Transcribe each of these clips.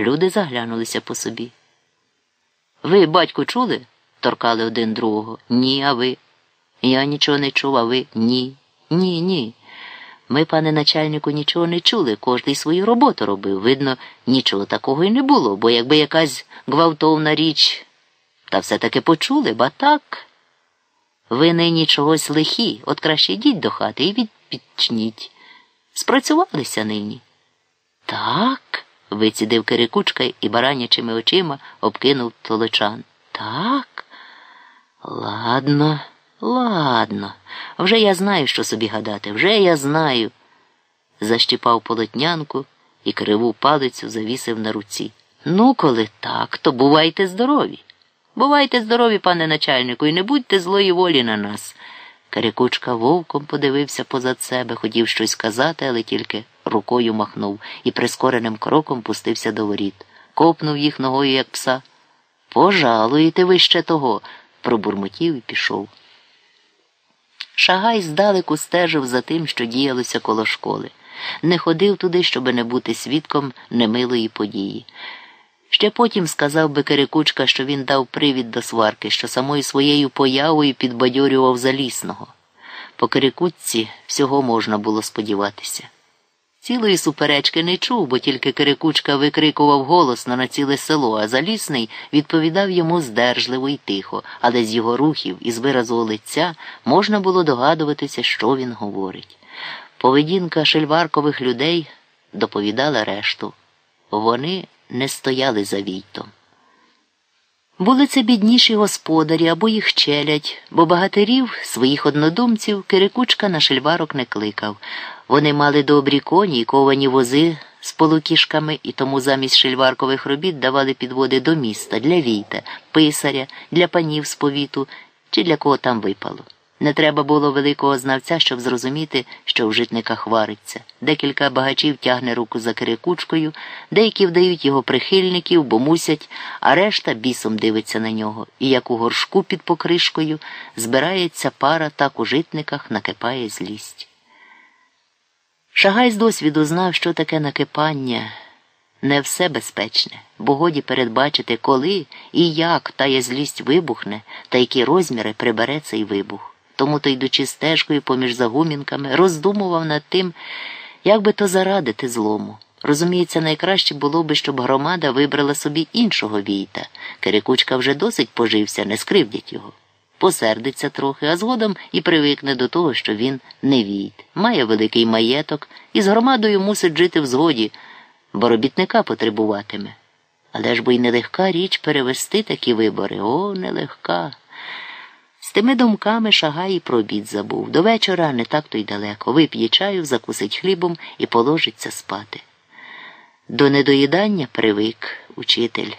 Люди заглянулися по собі. Ви, батько, чули? торкали один другого. Ні, а ви. Я нічого не чув, а ви ні. Ні, ні. Ми, пане начальнику, нічого не чули, кожний свою роботу робив. Видно, нічого такого й не було, бо якби якась гвалтовна річ, та все-таки почули, ба так. Ви нині чогось лихі, от краще йдіть до хати і відпічніть. Спрацювалися нині. Так, вицідив Кирикучка і баранячими очима обкинув толочан. Так. Ладно, ладно. Вже я знаю, що собі гадати, вже я знаю. Защіпав полотнянку і криву палицю завісив на руці. Ну, коли так, то бувайте здорові. Бувайте здорові, пане начальнику, і не будьте злої волі на нас. Карикучка вовком подивився позад себе, хотів щось сказати, але тільки рукою махнув і прискореним кроком пустився до воріт. Копнув їх ногою, як пса. Пожалуєте ви ще того, пробурмотів і пішов. Шагай здалеку стежив за тим, що діялося коло школи. Не ходив туди, щоб не бути свідком немилої події. Ще потім сказав би Кирикучка, що він дав привід до сварки, що самою своєю появою підбадьорював залісного. По Кирикутці всього можна було сподіватися. Цілої суперечки не чув, бо тільки Кирикучка викрикував голосно на ціле село, а залісний відповідав йому здержливо й тихо, але з його рухів і з виразу лиця можна було догадуватися, що він говорить. Поведінка шельваркових людей доповідала решту. Вони не стояли за війтом. Були це бідніші господарі або їх челядь, бо багатирів своїх однодумців Кирикучка на шельварок не кликав. Вони мали добрі коні і ковані вози з полукішками, і тому замість шельваркових робіт давали підводи до міста для війта, писаря, для панів з повіту чи для кого там випало. Не треба було великого знавця, щоб зрозуміти, що в житниках вариться. Декілька багачів тягне руку за кирикучкою, деякі вдають його прихильників, бо мусять, а решта бісом дивиться на нього, і як у горшку під покришкою збирається пара, так у житниках накипає злість. Шагай з досвіду знав, що таке накипання. Не все безпечне, бо годі передбачити, коли і як тая злість вибухне, та які розміри прибере цей вибух. Тому то, йдучи стежкою поміж загумінками, роздумував над тим, як би то зарадити злому. Розуміється, найкраще було би, щоб громада вибрала собі іншого війта. Кирикучка вже досить пожився, не скривдять його. Посердиться трохи, а згодом і привикне до того, що він не війт, має великий маєток і з громадою мусить жити в згоді, бо робітника потребуватиме. Але ж бо й нелегка річ перевести такі вибори. О, нелегка. З тими думками шагай і про обід забув. До вечора не так то й далеко. Вип'є чаю, закусить хлібом і положиться спати. До недоїдання привик учитель.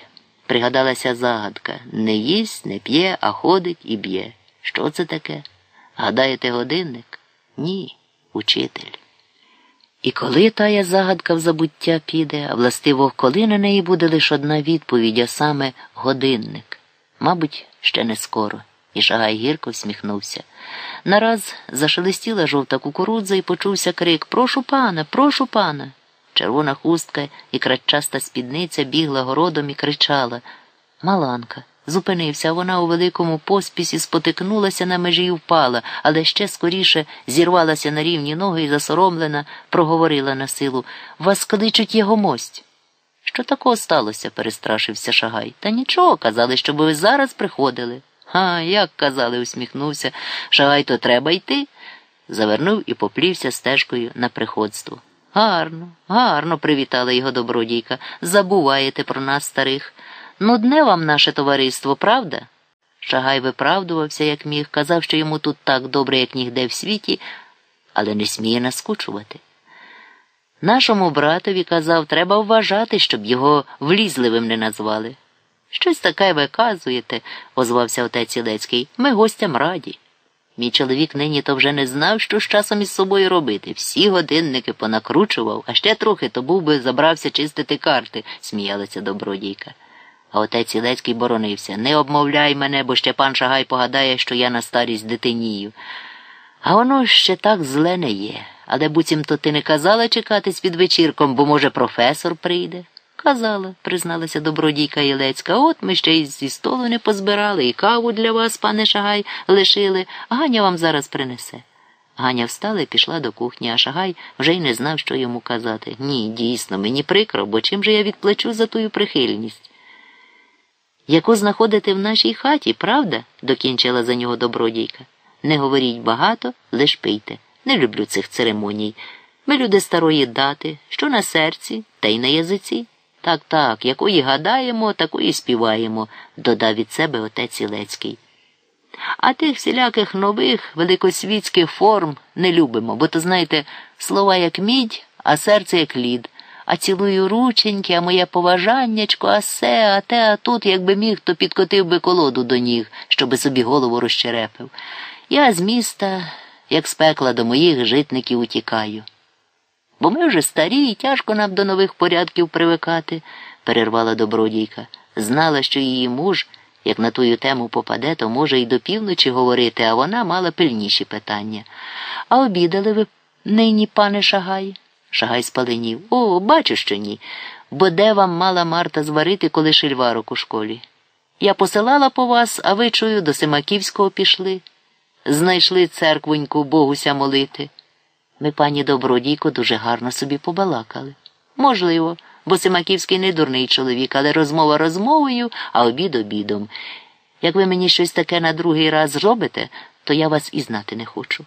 Пригадалася загадка не їсть, не п'є, а ходить і б'є. Що це таке? Гадаєте, годинник? Ні, учитель. І коли тая загадка в забуття піде, а властиво, коли на неї буде лише одна відповідь, а саме годинник. Мабуть, ще не скоро. І Шагай гірко всміхнувся. Нараз зашелестіла жовта кукурудза і почувся крик Прошу пана, прошу пана. Червона хустка і кратчаста спідниця бігла городом і кричала Маланка. Зупинився, вона у великому поспісі спотикнулася на межі і впала, але ще скоріше зірвалася на рівні ноги і засоромлена, проговорила на силу Вас кличуть його мость. Що такого сталося? перестрашився Шагай. Та нічого, казали, щоб ви зараз приходили. А, як казали, усміхнувся. Шагай, то треба йти. Завернув і поплівся стежкою на приходство. Гарно, гарно, привітала його добродійка. Забуваєте про нас, старих. Нудне вам наше товариство, правда? Шагай виправдувався, як міг, казав, що йому тут так добре, як нігде в світі, але не сміє наскучувати. Нашому братові казав, треба вважати, щоб його влізливим не назвали. Щось таке ви казуєте, озвався отець Ілецький. Ми гостям раді. Мій чоловік нині то вже не знав, що з часом із собою робити. Всі годинники понакручував, а ще трохи то був би забрався чистити карти, сміялася добродійка. А отець Ілецький боронився не обмовляй мене, бо ще пан Шагай погадає, що я на старість дитинію. А воно ще так зле не є. Але буцімто ти не казала чекатись під вечірком, бо, може, професор прийде. Казала, призналася добродійка Єлецька, от ми ще й зі столу не позбирали, і каву для вас, пане Шагай, лишили. Ганя вам зараз принесе. Ганя встала і пішла до кухні, а Шагай вже й не знав, що йому казати. Ні, дійсно, мені прикро, бо чим же я відплачу за тую прихильність? Яку знаходите в нашій хаті, правда? докінчила за нього добродійка. Не говоріть багато, лиш пийте. Не люблю цих церемоній. Ми люди старої дати, що на серці, та й на язиці. Так, так, якої гадаємо, такої співаємо, додав від себе отець Ілецький. А тих всіляких нових великосвітських форм не любимо, бо то, знаєте, слова як мідь, а серце як лід. А цілую рученьки, а моє поважаннячко, а се, а те, а тут, якби міг, то підкотив би колоду до ніг, щоби собі голову розчерепив. Я з міста, як з пекла до моїх житників утікаю. Бо ми вже старі і тяжко нам до нових порядків привикати, перервала добродійка. Знала, що її муж, як на тую тему попаде, то може й до півночі говорити, а вона мала пильніші питання. А обідали ви нині, пане Шагай? Шагай спаленів. О, бачу, що ні. Бо де вам мала Марта зварити, коли шильварок у школі? Я посилала по вас, а ви чую, до Семаківського пішли. Знайшли церквоньку Богуся молити. Ми, пані Добродійко, дуже гарно собі побалакали. Можливо, бо Семаківський не дурний чоловік, але розмова розмовою, а обід обідом. Як ви мені щось таке на другий раз зробите, то я вас і знати не хочу.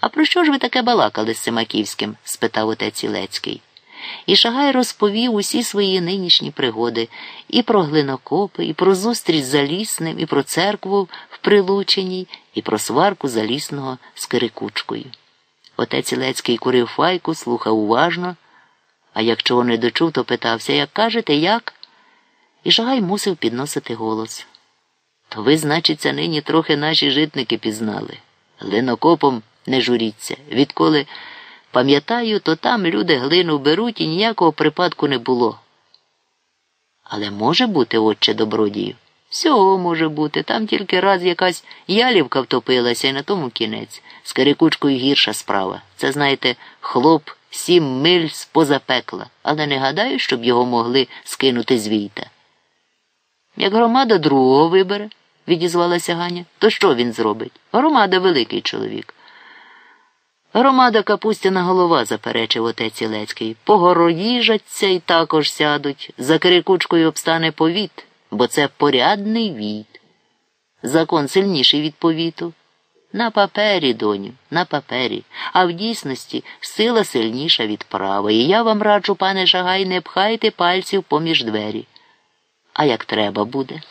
А про що ж ви таке балакали з Семаківським? спитав отець Ілецький. І Шагай розповів усі свої нинішні пригоди і про глинокопи, і про зустріч з Залісним, і про церкву в Прилученій, і про сварку Залісного з Кирикучкою. Отець Ілецький курив файку, слухав уважно, а як чого не дочув, то питався, як кажете, як? І Шагай мусив підносити голос. То ви, значиться, нині трохи наші житники пізнали. Глинокопом не журіться. Відколи пам'ятаю, то там люди глину беруть і ніякого припадку не було. Але може бути, отче добродію? Всього може бути. Там тільки раз якась ялівка втопилася і на тому кінець. З Кирикучкою гірша справа. Це, знаєте, хлоп сім миль з поза пекла, але не гадаю, щоб його могли скинути з війта. Як громада другого вибере, відізвалася Ганя, то що він зробить? Громада великий чоловік. Громада капустяна голова, заперечив отець Ілецький. Погороїжаться і також сядуть. За Кирикучкою обстане повіт, бо це порядний віт. Закон сильніший від повіту. На папері, доню, на папері, а в дійсності сила сильніша від права. І я вам раджу, пане Шагай, не пхайте пальців поміж двері. А як треба буде?